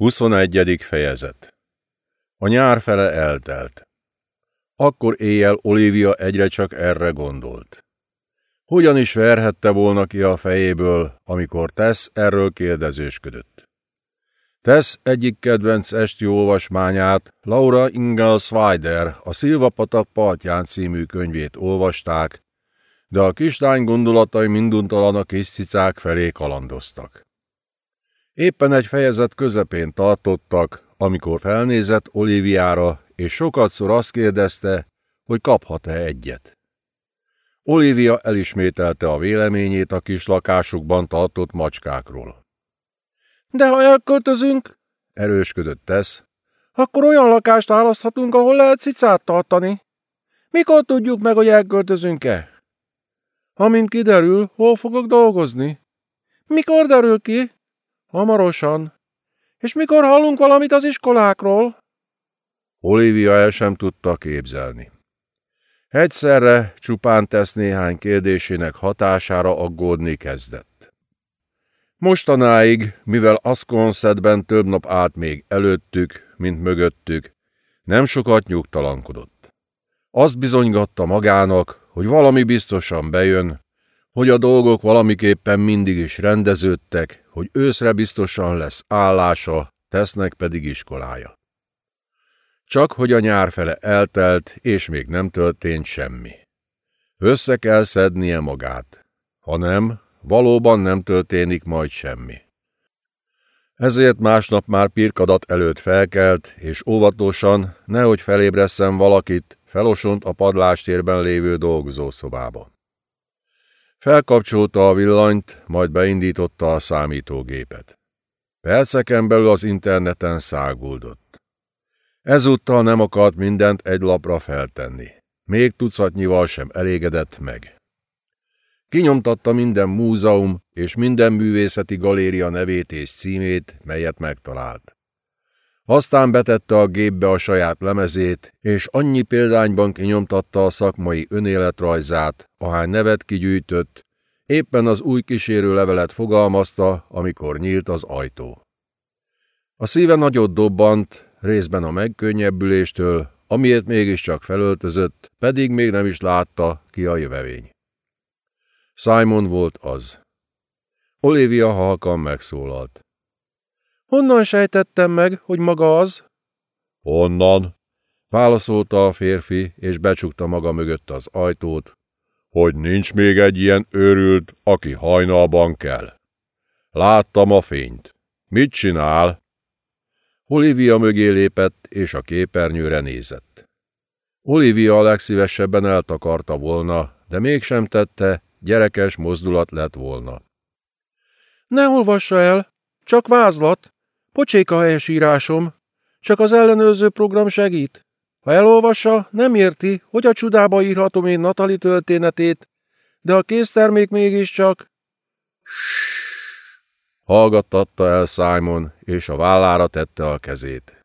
21. fejezet A nyár fele eltelt. Akkor éjjel Olivia egyre csak erre gondolt. Hogyan is verhette volna ki a fejéből, amikor Tess erről kérdezősködött. Tess egyik kedvenc esti olvasmányát, Laura Ingalls Wider, a Szilvapatak partján című könyvét olvasták, de a kislány gondolatai minduntalan a kis cicák felé kalandoztak. Éppen egy fejezet közepén tartottak, amikor felnézett Oliviára, és sokatszor azt kérdezte, hogy kaphat-e egyet. Olivia elismételte a véleményét a kis lakásukban tartott macskákról. De ha elköltözünk, erősködött tesz, akkor olyan lakást választhatunk, ahol lehet cicát tartani. Mikor tudjuk meg, hogy elköltözünk-e? Amint kiderül, hol fogok dolgozni. Mikor derül ki? Hamarosan. És mikor hallunk valamit az iskolákról? Olivia el sem tudta képzelni. Egyszerre csupán tesz néhány kérdésének hatására aggódni kezdett. Mostanáig, mivel Asconsetben több nap állt még előttük, mint mögöttük, nem sokat nyugtalankodott. Azt bizonygatta magának, hogy valami biztosan bejön, hogy a dolgok valamiképpen mindig is rendeződtek, hogy őszre biztosan lesz állása, tesznek pedig iskolája. Csak hogy a nyár fele eltelt, és még nem történt semmi. Össze kell szednie magát. Ha nem, valóban nem történik majd semmi. Ezért másnap már pirkadat előtt felkelt, és óvatosan, nehogy felébresszen valakit, felosont a padlástérben lévő dolgozószobába. Felkapcsolta a villanyt, majd beindította a számítógépet. Perceken belül az interneten száguldott. Ezúttal nem akart mindent egy lapra feltenni. Még tucatnyival sem elégedett meg. Kinyomtatta minden múzeum és minden művészeti galéria nevét és címét, melyet megtalált. Aztán betette a gépbe a saját lemezét, és annyi példányban kinyomtatta a szakmai önéletrajzát, ahány nevet kigyűjtött, éppen az új kísérő levelet fogalmazta, amikor nyílt az ajtó. A szíve nagyot dobbant, részben a megkönnyebbüléstől, amiért mégiscsak felöltözött, pedig még nem is látta, ki a jövevény. Simon volt az. Olivia halkan megszólalt. Honnan sejtettem meg, hogy maga az? Honnan? Válaszolta a férfi, és becsukta maga mögött az ajtót, hogy nincs még egy ilyen őrült, aki hajnalban kell. Láttam a fényt. Mit csinál? Olivia mögé lépett, és a képernyőre nézett. Olivia a legszívesebben eltakarta volna, de mégsem tette, gyerekes mozdulat lett volna. Ne olvassa el, csak vázlat, Pocsék a helyesírásom, csak az ellenőrző program segít. Ha elolvassa, nem érti, hogy a csudába írhatom én Natali történetét, de a késztermék mégiscsak... Hallgattatta el Simon, és a vállára tette a kezét.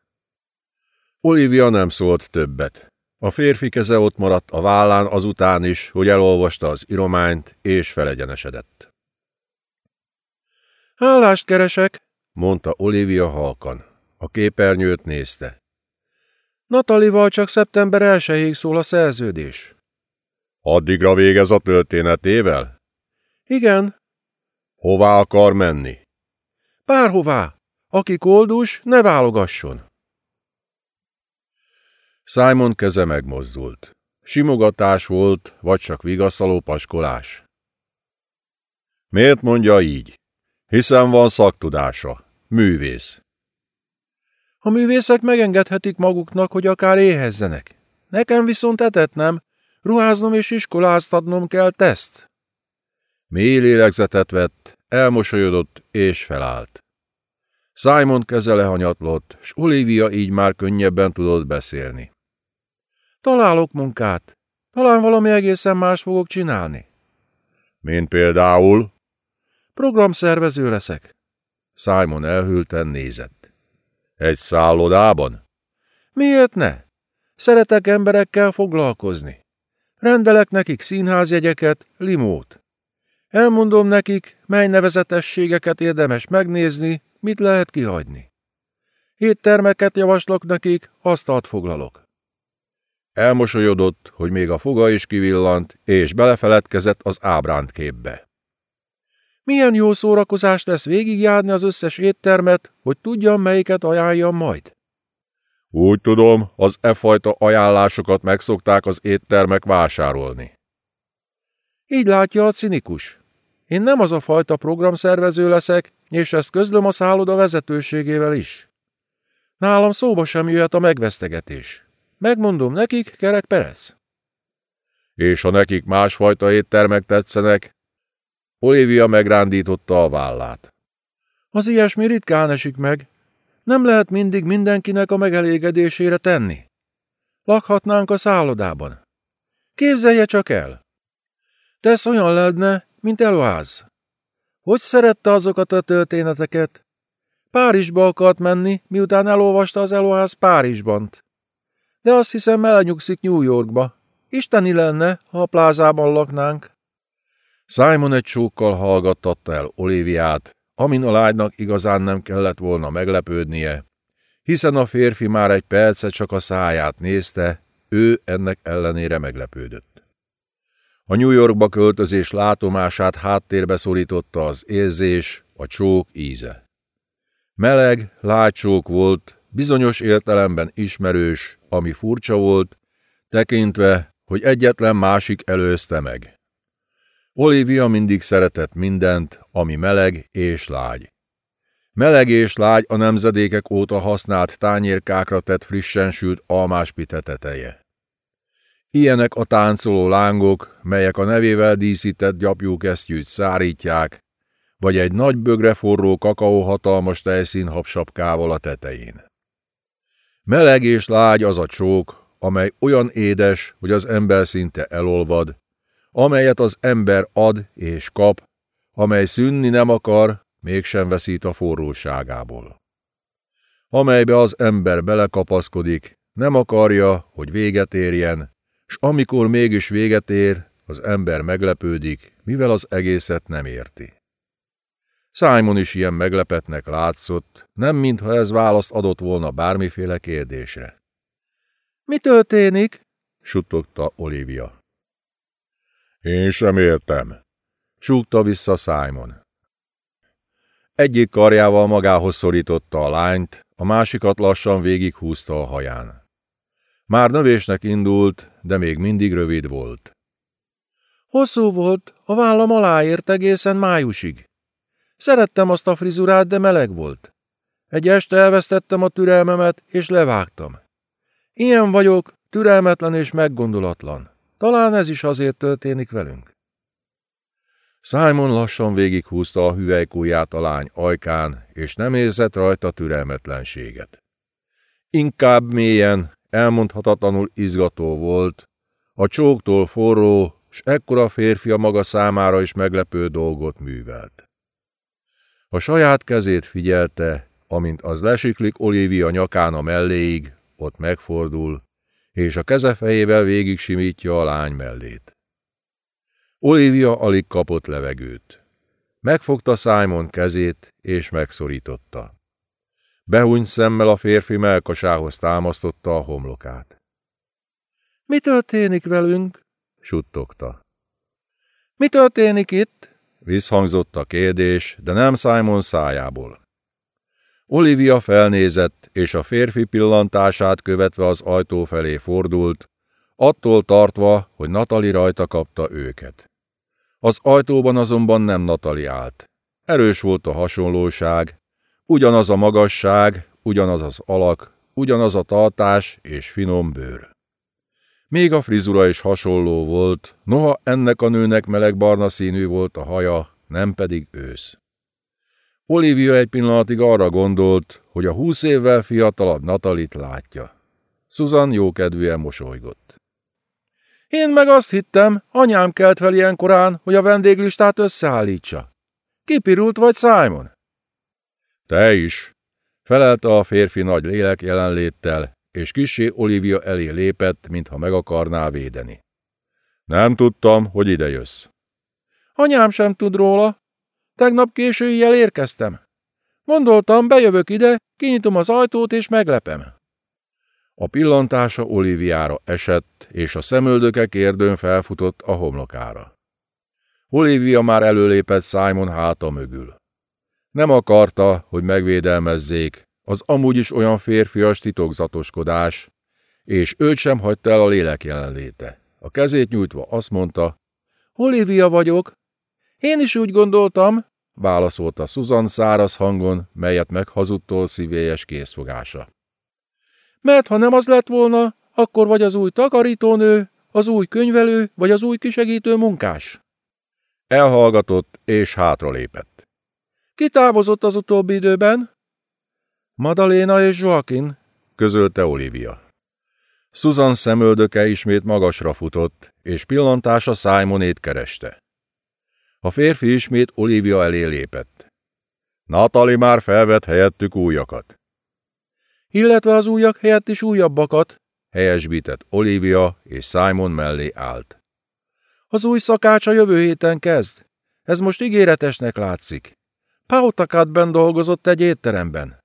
Olivia nem szólt többet. A férfi keze ott maradt a vállán azután is, hogy elolvasta az irományt, és felegyenesedett. Állást keresek, mondta Olivia halkan. A képernyőt nézte. Natalival csak szeptember elsőjéig szól a szerződés. Addigra végez a történetével? Igen. Hová akar menni? Bárhová. Aki koldus, ne válogasson. Simon keze megmozdult. Simogatás volt, vagy csak vigaszaló paskolás. Miért mondja így? Hiszen van szaktudása. Művész. A művészek megengedhetik maguknak, hogy akár éhezzenek. Nekem viszont etet nem, ruháznom és iskoláztatnom kell teszt. Mély lélegzetet vett, elmosolyodott és felállt. Simon keze lehanyatlott, s Olivia így már könnyebben tudott beszélni. Találok munkát. Talán valami egészen más fogok csinálni. Mint például? Programszervező leszek. Simon elhülten nézett. Egy szállodában? Miért ne? Szeretek emberekkel foglalkozni. Rendelek nekik színházjegyeket, limót. Elmondom nekik, mely nevezetességeket érdemes megnézni, mit lehet kihagyni. Éttermeket javaslok nekik, asztalt foglalok. Elmosolyodott, hogy még a foga is kivillant, és belefeledkezett az ábránt képbe. Milyen jó szórakozás lesz végigjárni az összes éttermet, hogy tudjam, melyiket ajánljam majd. Úgy tudom, az e fajta ajánlásokat megszokták az éttermek vásárolni. Így látja a cinikus. Én nem az a fajta programszervező leszek, és ezt közlöm a szálloda vezetőségével is. Nálam szóba sem jöhet a megvesztegetés. Megmondom nekik, Kerek Perez. És ha nekik másfajta éttermek tetszenek? Olivia megrándította a vállát. Az ilyesmi ritkán esik meg. Nem lehet mindig mindenkinek a megelégedésére tenni. Lakhatnánk a szállodában. Képzelje csak el. Tesz olyan ledne, mint Eloáz. Hogy szerette azokat a történeteket? Párizsba akart menni, miután elolvasta az Eloáz Párizsban. De azt hiszem elnyugszik New Yorkba. Isteni lenne, ha a plázában laknánk. Simon egy csókkal hallgattatta el Oliviát, amin a lánynak igazán nem kellett volna meglepődnie, hiszen a férfi már egy percet csak a száját nézte, ő ennek ellenére meglepődött. A New Yorkba költözés látomását háttérbe szorította az érzés, a csók íze. Meleg, lágycsók volt, bizonyos értelemben ismerős, ami furcsa volt, tekintve, hogy egyetlen másik előzte meg. Olivia mindig szeretett mindent, ami meleg és lágy. Meleg és lágy a nemzedékek óta használt tányérkákra tett frissen sült almáspite teteje. Ilyenek a táncoló lángok, melyek a nevével díszített gyapjúkesztyűt szárítják, vagy egy nagy bögre forró kakaó hatalmas tejszín habsapkával a tetején. Meleg és lágy az a csók, amely olyan édes, hogy az ember szinte elolvad, amelyet az ember ad és kap, amely szűnni nem akar, mégsem veszít a forróságából. Amelybe az ember belekapaszkodik, nem akarja, hogy véget érjen, s amikor mégis véget ér, az ember meglepődik, mivel az egészet nem érti. Simon is ilyen meglepetnek látszott, nem mintha ez választ adott volna bármiféle kérdésre. Mi történik? suttogta Olivia. Én sem értem, súgta vissza Simon. Egyik karjával magához szorította a lányt, a másikat lassan végighúzta a haján. Már növésnek indult, de még mindig rövid volt. Hosszú volt, a vállam aláért egészen májusig. Szerettem azt a frizurát, de meleg volt. Egy este elvesztettem a türelmemet, és levágtam. Ilyen vagyok, türelmetlen és meggondolatlan. Talán ez is azért történik velünk. Simon lassan végighúzta a hüvelykúját a lány ajkán, és nem érzett rajta türelmetlenséget. Inkább mélyen, elmondhatatlanul izgató volt, a csóktól forró, s ekkora férfia maga számára is meglepő dolgot művelt. A saját kezét figyelte, amint az lesiklik Olivia nyakán a melléig, ott megfordul, és a keze fejével végig simítja a lány mellét. Olivia alig kapott levegőt. Megfogta Simon kezét, és megszorította. Behúny szemmel a férfi melkasához támasztotta a homlokát. Mi történik velünk? suttogta. Mi történik itt? Visszhangzott a kérdés, de nem Simon szájából. Olivia felnézett, és a férfi pillantását követve az ajtó felé fordult, attól tartva, hogy Natali rajta kapta őket. Az ajtóban azonban nem Natali állt. Erős volt a hasonlóság, ugyanaz a magasság, ugyanaz az alak, ugyanaz a tartás és finom bőr. Még a frizura is hasonló volt, noha ennek a nőnek melegbarna színű volt a haja, nem pedig ősz. Olivia egy pillanatig arra gondolt, hogy a húsz évvel fiatalabb Natalit látja. Susan jókedvűen mosolygott. Én meg azt hittem, anyám kelt fel ilyen korán, hogy a vendéglistát összeállítsa. Kipirult vagy Simon? Te is, felelte a férfi nagy lélek jelenléttel, és kisé Olivia elé lépett, mintha meg akarná védeni. Nem tudtam, hogy ide jössz. Anyám sem tud róla. Tegnap későjjel érkeztem. Gondoltam, bejövök ide, kinyitom az ajtót és meglepem. A pillantása Oliviára esett, és a szemöldöke kérdőn felfutott a homlokára. Olivia már előlépett Simon háta mögül. Nem akarta, hogy megvédelmezzék, az amúgy is olyan férfias titokzatoskodás, és őt sem hagyta el a lélek jelenléte. A kezét nyújtva azt mondta, Olivia vagyok. Én is úgy gondoltam, válaszolta Susan száraz hangon, melyet meghazudtól szívélyes készfogása. Mert ha nem az lett volna, akkor vagy az új takarítónő, az új könyvelő, vagy az új kisegítő munkás. Elhallgatott és hátralépett. Ki távozott az utóbbi időben? Madalena és Joaquin, közölte Olivia. Susan szemöldöke ismét magasra futott, és pillantása Simonét kereste. A férfi ismét Olivia elé lépett. Natali már felvett helyettük újakat. Illetve az újak helyett is újabbakat, helyesbített Olivia, és Simon mellé állt. Az új szakács a jövő héten kezd. Ez most ígéretesnek látszik. Pautakatben dolgozott egy étteremben.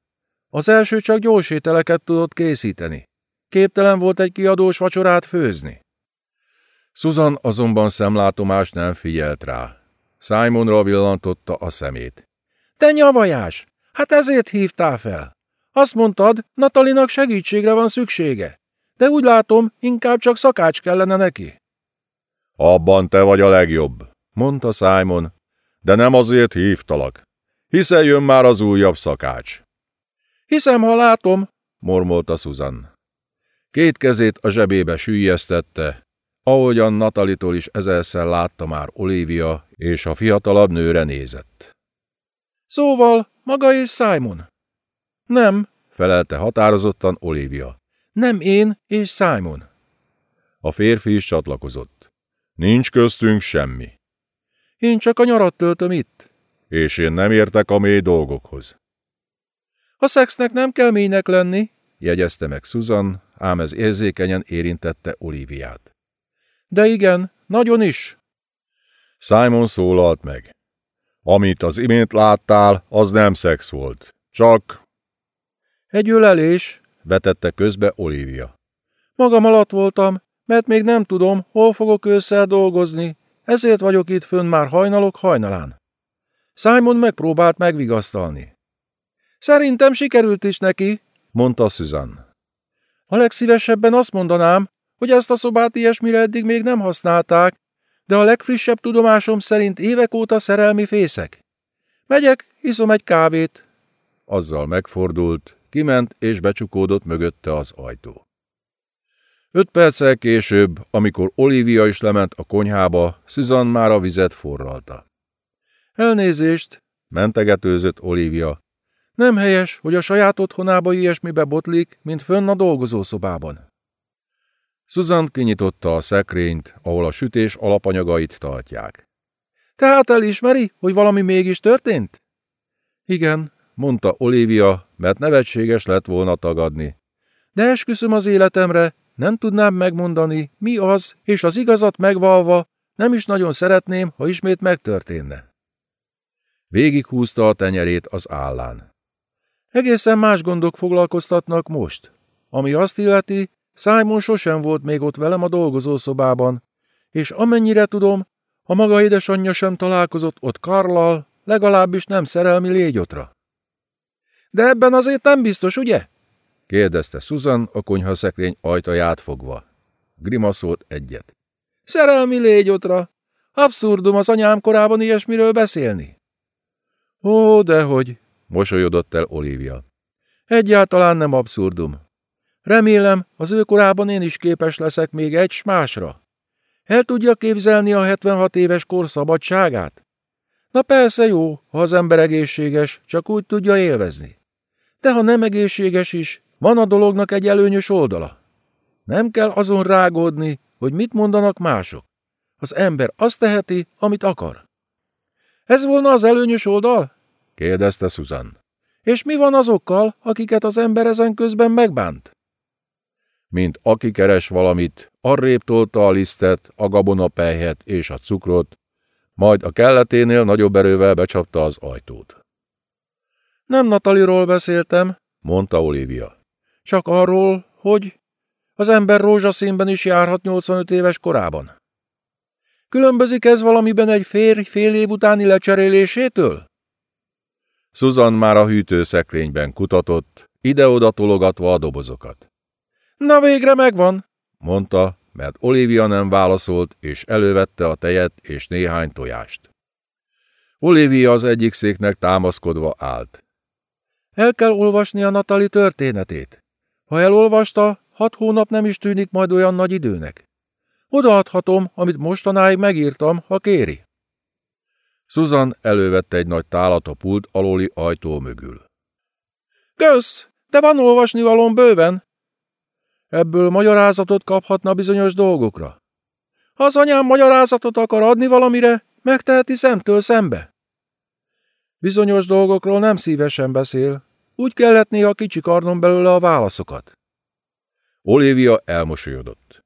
Az első csak gyors ételeket tudott készíteni. Képtelen volt egy kiadós vacsorát főzni. Susan azonban szemlátomás nem figyelt rá. Simonra villantotta a szemét. Te nyavajás! Hát ezért hívtál fel. Azt mondtad, Natalinak segítségre van szüksége. De úgy látom, inkább csak szakács kellene neki. Abban te vagy a legjobb, mondta Simon, de nem azért hívtalak. Hiszen jön már az újabb szakács. Hiszem, ha látom, mormolta Susan. Két kezét a zsebébe sűjjesztette, ahogyan Natalitól is ezerszer látta már Olivia, és a fiatalabb nőre nézett. Szóval, maga és Simon? Nem, felelte határozottan Olivia. Nem én és Simon. A férfi is csatlakozott. Nincs köztünk semmi. Én csak a nyarat töltöm itt. És én nem értek a mély dolgokhoz. A szexnek nem kell mélynek lenni, jegyezte meg Susan, ám ez érzékenyen érintette Oliviát. De igen, nagyon is. Simon szólalt meg. Amit az imént láttál, az nem szex volt. Csak... Egy ölelés, vetette közbe Olivia. Magam alatt voltam, mert még nem tudom, hol fogok ősszel dolgozni, ezért vagyok itt fönn már hajnalok hajnalán. Simon megpróbált megvigasztalni. Szerintem sikerült is neki, mondta Susan. A legszívesebben azt mondanám, hogy ezt a szobát ilyesmire eddig még nem használták, de a legfrissebb tudomásom szerint évek óta szerelmi fészek. Megyek, iszom egy kávét. Azzal megfordult, kiment és becsukódott mögötte az ajtó. Öt perccel később, amikor Olivia is lement a konyhába, Susan már a vizet forralta. Elnézést, mentegetőzött Olivia. Nem helyes, hogy a saját otthonába ilyesmibe botlik, mint fönn a dolgozószobában. Susan kinyitotta a szekrényt, ahol a sütés alapanyagait tartják. Tehát elismeri, hogy valami mégis történt? Igen, mondta Olivia, mert nevetséges lett volna tagadni. De esküszöm az életemre, nem tudnám megmondani, mi az, és az igazat megvalva, nem is nagyon szeretném, ha ismét megtörténne. Végighúzta a tenyerét az állán. Egészen más gondok foglalkoztatnak most. Ami azt illeti, Simon sosem volt még ott velem a dolgozószobában, és amennyire tudom, a maga édesanyja sem találkozott ott Karlal, legalábbis nem szerelmi légyotra. De ebben azért nem biztos, ugye? kérdezte Susan a konyhaszekrény ajtaját fogva. Grimaszolt egyet. Szerelmi légyotra! Abszurdum az anyám korában ilyesmiről beszélni. Ó, dehogy, mosolyodott el Olivia. Egyáltalán nem abszurdum. Remélem, az ő korában én is képes leszek még egy s másra. El tudja képzelni a 76 éves kor szabadságát? Na persze jó, ha az ember egészséges, csak úgy tudja élvezni. De ha nem egészséges is, van a dolognak egy előnyös oldala. Nem kell azon rágódni, hogy mit mondanak mások. Az ember azt teheti, amit akar. Ez volna az előnyös oldal? kérdezte Susan. És mi van azokkal, akiket az ember ezen közben megbánt? Mint aki keres valamit, arrébb tolta a lisztet, a gabonapelyhet és a cukrot, majd a kelleténél nagyobb erővel becsapta az ajtót. Nem Nataliról beszéltem, mondta Olivia. Csak arról, hogy az ember rózsaszínben is járhat 85 éves korában. Különbözik ez valamiben egy férj fél év utáni lecserélésétől? Susan már a hűtőszekrényben kutatott, ide-oda tologatva a dobozokat. Na végre megvan, mondta, mert Olivia nem válaszolt, és elővette a tejet és néhány tojást. Olivia az egyik széknek támaszkodva állt. El kell olvasni a Natali történetét. Ha elolvasta, hat hónap nem is tűnik majd olyan nagy időnek. Odaadhatom, amit mostanáig megírtam, ha kéri. Susan elővette egy nagy tálat a pult alóli ajtó mögül. Kösz, de van olvasni valóm bőven. Ebből magyarázatot kaphatna bizonyos dolgokra. Ha az anyám magyarázatot akar adni valamire, megteheti szemtől szembe. Bizonyos dolgokról nem szívesen beszél. Úgy kellett néha kicsikarnom belőle a válaszokat. Olivia elmosolyodott.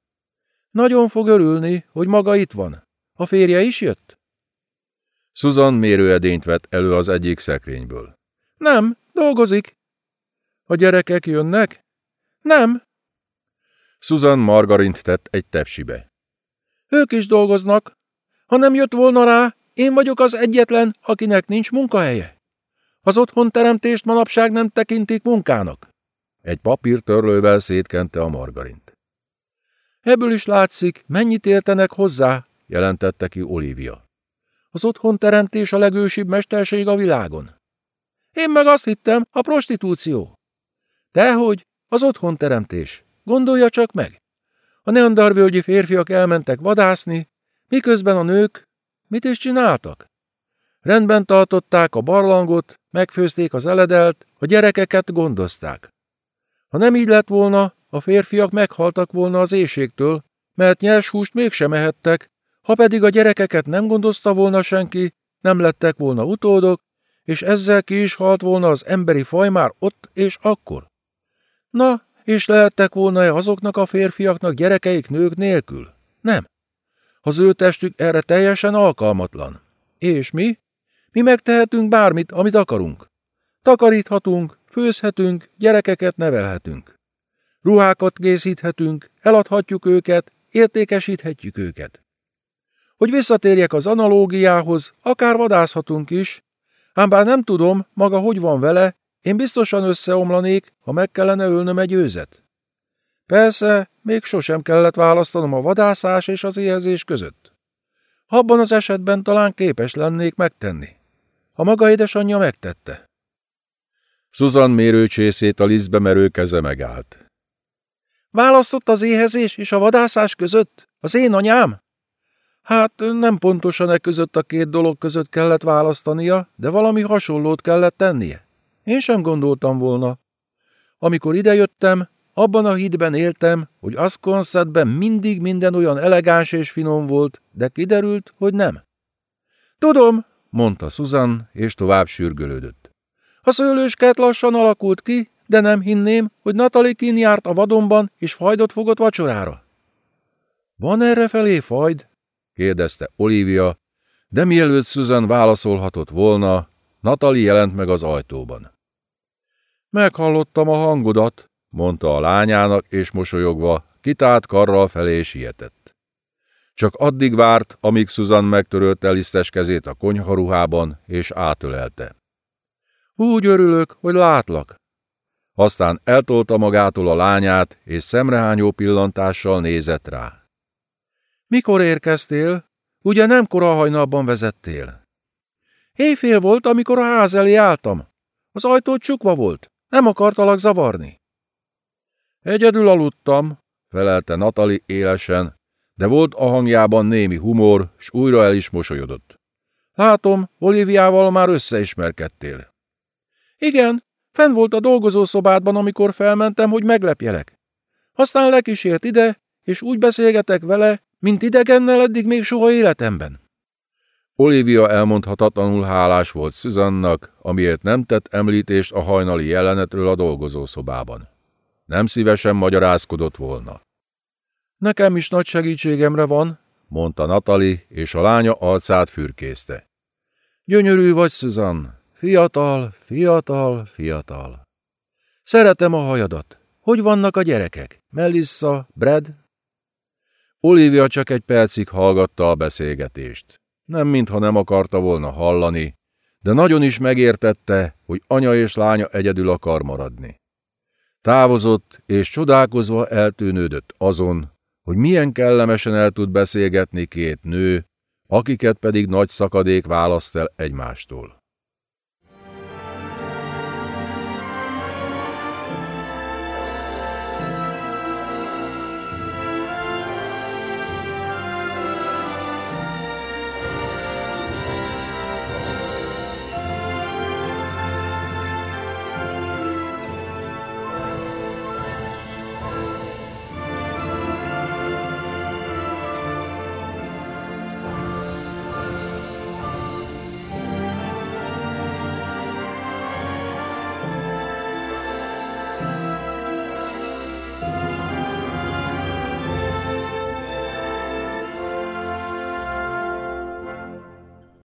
Nagyon fog örülni, hogy maga itt van. A férje is jött? Susan mérőedényt vett elő az egyik szekrényből. Nem, dolgozik. A gyerekek jönnek? Nem. Susan margarint tett egy tepsibe. Ők is dolgoznak. Ha nem jött volna rá, én vagyok az egyetlen, akinek nincs munkahelye. Az otthonteremtést manapság nem tekintik munkának. Egy papírtörlővel szétkente a margarint. Ebből is látszik, mennyit értenek hozzá, jelentette ki Olivia. Az otthonteremtés a legősibb mesterség a világon. Én meg azt hittem, a prostitúció. Dehogy, az otthonteremtés. Gondolja csak meg. A neandarvölgyi férfiak elmentek vadászni, miközben a nők mit is csináltak? Rendben tartották a barlangot, megfőzték az eledelt, a gyerekeket gondozták. Ha nem így lett volna, a férfiak meghaltak volna az éjségtől, mert nyers húst mégsem ehettek, ha pedig a gyerekeket nem gondozta volna senki, nem lettek volna utódok, és ezzel ki is halt volna az emberi faj már ott és akkor. Na, és lehettek volna-e azoknak a férfiaknak gyerekeik nők nélkül? Nem. Az ő testük erre teljesen alkalmatlan. És mi? Mi megtehetünk bármit, amit akarunk. Takaríthatunk, főzhetünk, gyerekeket nevelhetünk. Ruhákat készíthetünk, eladhatjuk őket, értékesíthetjük őket. Hogy visszatérjek az analógiához, akár vadászhatunk is, ám bár nem tudom, maga hogy van vele, én biztosan összeomlanék, ha meg kellene ölnöm egy őzet. Persze, még sosem kellett választanom a vadászás és az éhezés között. Abban az esetben talán képes lennék megtenni. Ha maga édesanyja megtette. Susan mérőcsészét a lisztbe merő keze megállt. Választott az éhezés és a vadászás között? Az én anyám? Hát nem pontosan e között a két dolog között kellett választania, de valami hasonlót kellett tennie. Én sem gondoltam volna. Amikor idejöttem, abban a hídben éltem, hogy Asconsetben mindig minden olyan elegáns és finom volt, de kiderült, hogy nem. Tudom, mondta Susan, és tovább sürgölődött. A szőlőskert lassan alakult ki, de nem hinném, hogy Natalie kín járt a vadonban, és fajdot fogott vacsorára. Van erre felé fajd? kérdezte Olivia, de mielőtt Susan válaszolhatott volna, Natalie jelent meg az ajtóban. Meghallottam a hangodat, mondta a lányának, és mosolyogva, kitált karral felé sietett. Csak addig várt, amíg Susan megtörölte lisztes kezét a konyharuhában, és átölelte. Úgy örülök, hogy látlak. Aztán eltolta magától a lányát, és szemrehányó pillantással nézett rá. Mikor érkeztél? Ugye nem kora hajnalban vezettél? Éjfél volt, amikor a ház elé álltam. Az ajtó csukva volt. Nem akartalak zavarni. Egyedül aludtam, felelte Natali élesen, de volt a hangjában némi humor, s újra el is mosolyodott. Látom, Oliviával már összeismerkedtél. Igen, fenn volt a dolgozószobádban, amikor felmentem, hogy meglepjelek. Aztán lekísért ide, és úgy beszélgetek vele, mint idegennel eddig még soha életemben. Olivia elmondhatatlanul hálás volt Susannak, amiért nem tett említést a hajnali jelenetről a dolgozószobában. Nem szívesen magyarázkodott volna. Nekem is nagy segítségemre van, mondta Natali, és a lánya arcát fürkészte. Gyönyörű vagy, Susan, Fiatal, fiatal, fiatal. Szeretem a hajadat. Hogy vannak a gyerekek? Melissa, Brad? Olivia csak egy percig hallgatta a beszélgetést. Nem mintha nem akarta volna hallani, de nagyon is megértette, hogy anya és lánya egyedül akar maradni. Távozott, és csodálkozva eltűnődött azon, hogy milyen kellemesen el tud beszélgetni két nő, akiket pedig nagy szakadék választ el egymástól.